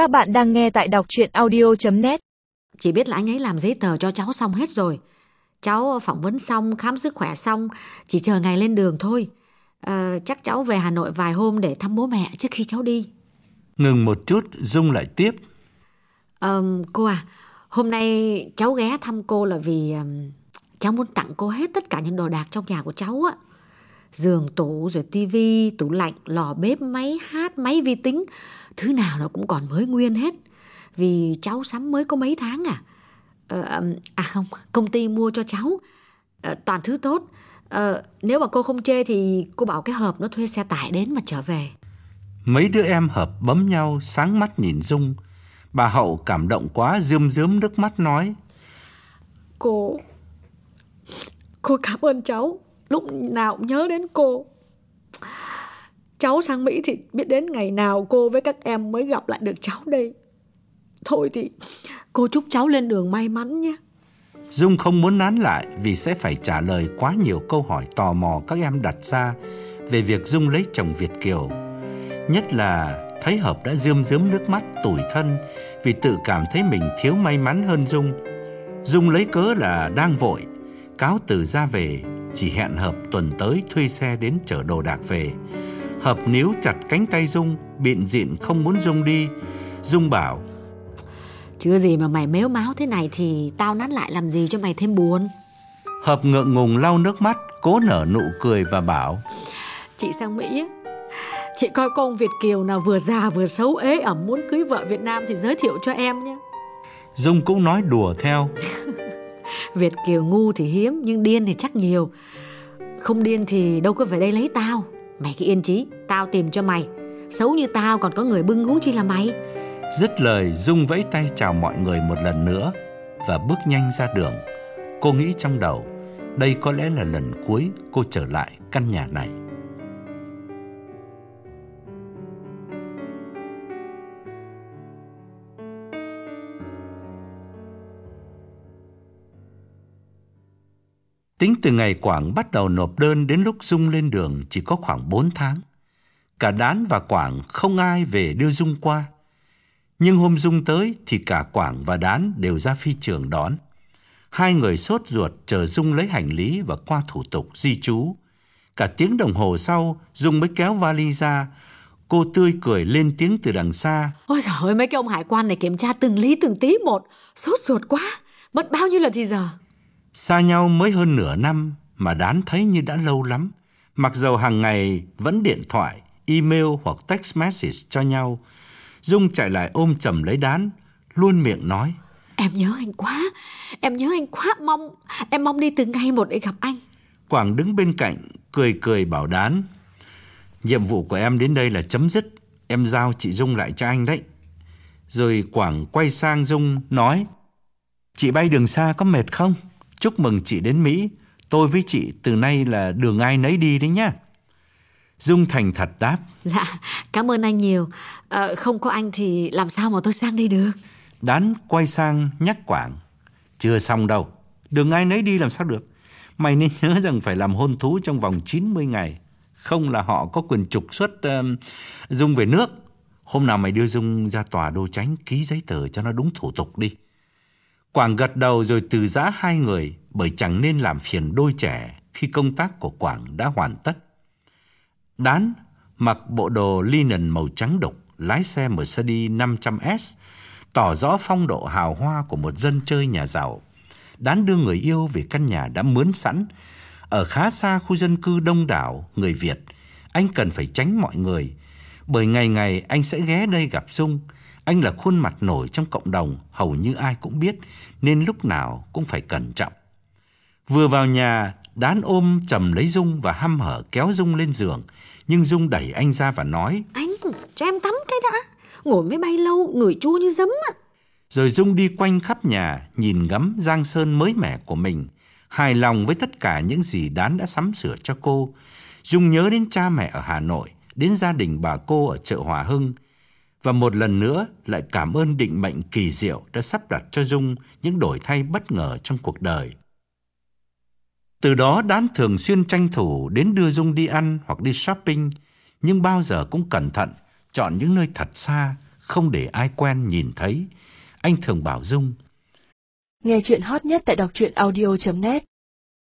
Các bạn đang nghe tại đọc chuyện audio.net Chỉ biết là anh ấy làm giấy tờ cho cháu xong hết rồi. Cháu phỏng vấn xong, khám sức khỏe xong, chỉ chờ ngày lên đường thôi. Ờ, chắc cháu về Hà Nội vài hôm để thăm bố mẹ trước khi cháu đi. Ngừng một chút, Dung lại tiếp. Ờ, cô à, hôm nay cháu ghé thăm cô là vì cháu muốn tặng cô hết tất cả những đồ đạc trong nhà của cháu á. Giường, tủ, rồi tivi, tủ lạnh, lò bếp, máy hát, máy vi tính. Thứ nào nó cũng còn mới nguyên hết. Vì cháu sắm mới có mấy tháng à. Ờ, à không, công ty mua cho cháu. Ờ, toàn thứ tốt. Ờ, nếu mà cô không chê thì cô bảo cái hộp nó thuê xe tải đến mà trở về. Mấy đứa em hợp bấm nhau, sáng mắt nhìn Dung. Bà Hậu cảm động quá, rơm rớm nước mắt nói. Cô Cô cảm ơn cháu Lúc nào cũng nhớ đến cô Cháu sang Mỹ thì biết đến ngày nào cô với các em mới gặp lại được cháu đây Thôi thì cô chúc cháu lên đường may mắn nhé Dung không muốn nán lại vì sẽ phải trả lời quá nhiều câu hỏi tò mò các em đặt ra về việc Dung lấy chồng Việt Kiều. Nhất là thấy Hợp đã rơm rớm nước mắt tủi thân vì tự cảm thấy mình thiếu may mắn hơn Dung. Dung lấy cớ là đang vội, cáo từ ra về, chỉ hẹn Hợp tuần tới thuê xe đến chở đồ đạc về. Hợp níu chặt cánh tay Dung, biện diện không muốn Dung đi. Dung bảo, Chưa gì mà mày mếu máo thế này thì tao nắn lại làm gì cho mày thêm buồn Hợp ngượng ngùng lau nước mắt, cố nở nụ cười và bảo, Chị sang Mỹ Chị coi con Việt Kiều nào vừa già vừa xấu ế ẩm muốn cưới vợ Việt Nam thì giới thiệu cho em nhé Dung cũng nói đùa theo. Việt Kiều ngu thì hiếm nhưng điên thì chắc nhiều Không điên thì đâu có về đây lấy tao Mày cứ yên chí Tao tìm cho mày Xấu như tao còn có người bưng huống chi là mày Dứt lời, Dung vẫy tay chào mọi người một lần nữa và bước nhanh ra đường. Cô nghĩ trong đầu, đây có lẽ là lần cuối cô trở lại căn nhà này. Tính từ ngày Quảng bắt đầu nộp đơn đến lúc Dung lên đường chỉ có khoảng 4 tháng. Cả Đán và Quảng không ai về đưa Dung qua. Nhưng hôm Dung tới thì cả Quảng và Đán đều ra phi trường đón. Hai người sốt ruột chờ Dung lấy hành lý và qua thủ tục di trú. Cả tiếng đồng hồ sau, Dung mới kéo vali ra. Cô tươi cười lên tiếng từ đằng xa. Ôi trời ơi mấy cái ông hải quan này kiểm tra từng lý từng tí một Sốt ruột quá Mất bao nhiêu lần thì giờ Xa nhau mới hơn nửa năm mà Đán thấy như đã lâu lắm. Mặc dầu hàng ngày vẫn điện thoại, email hoặc text message cho nhau. Dung chạy lại ôm chầm lấy Đán, luôn miệng nói. Em nhớ anh quá Em nhớ anh quá Mong Em mong đi từng ngày một để gặp anh Quảng đứng bên cạnh, cười cười bảo Đán. Nhiệm vụ của em đến đây là chấm dứt. Em giao chị Dung lại cho anh đấy. Rồi Quảng quay sang Dung nói. Chị bay đường xa có mệt không? Chúc mừng chị đến Mỹ. Tôi với chị từ nay là đường ai nấy đi đấy nhá. Dung thành thật đáp. Dạ cảm ơn anh nhiều Ờ, Không có anh thì làm sao mà tôi sang đây được Đán quay sang nhắc Quảng. Chưa xong đâu. Đường ai nấy đi làm sao được. Mày nên nhớ rằng phải làm hôn thú trong vòng 90 ngày. Không là họ có quyền trục xuất um, Dung về nước. Hôm nào mày đưa Dung ra tòa đô tránh ký giấy tờ cho nó đúng thủ tục đi. Quảng gật đầu rồi từ giã hai người bởi chẳng nên làm phiền đôi trẻ khi công tác của Quảng đã hoàn tất. Đán mặc bộ đồ linen màu trắng đục, lái xe Mercedes 500S, tỏ rõ phong độ hào hoa của một dân chơi nhà giàu. Đán đưa người yêu về căn nhà đã mướn sẵn. Ở khá xa khu dân cư đông đảo người Việt, anh cần phải tránh mọi người. Bởi ngày ngày anh sẽ ghé đây gặp Dung. Anh là khuôn mặt nổi trong cộng đồng, hầu như ai cũng biết, nên lúc nào cũng phải cẩn trọng. Vừa vào nhà, Đán ôm chầm lấy Dung và hăm hở kéo Dung lên giường. Nhưng Dung đẩy anh ra và nói, Anh cho em tắm cái đã Ngồi máy bay lâu người chua như giấm á Rồi Dung đi quanh khắp nhà, nhìn ngắm giang sơn mới mẻ của mình, hài lòng với tất cả những gì Đán đã sắm sửa cho cô. Dung nhớ đến cha mẹ ở Hà Nội, đến gia đình bà cô ở chợ Hòa Hưng, và một lần nữa lại cảm ơn định mệnh kỳ diệu đã sắp đặt cho Dung những đổi thay bất ngờ trong cuộc đời. Từ đó Đán thường xuyên tranh thủ đến đưa Dung đi ăn hoặc đi shopping, nhưng bao giờ cũng cẩn thận, chọn những nơi thật xa, không để ai quen nhìn thấy. Anh thường bảo Dung, Nghe chuyện hot nhất tại đọc truyện audio.net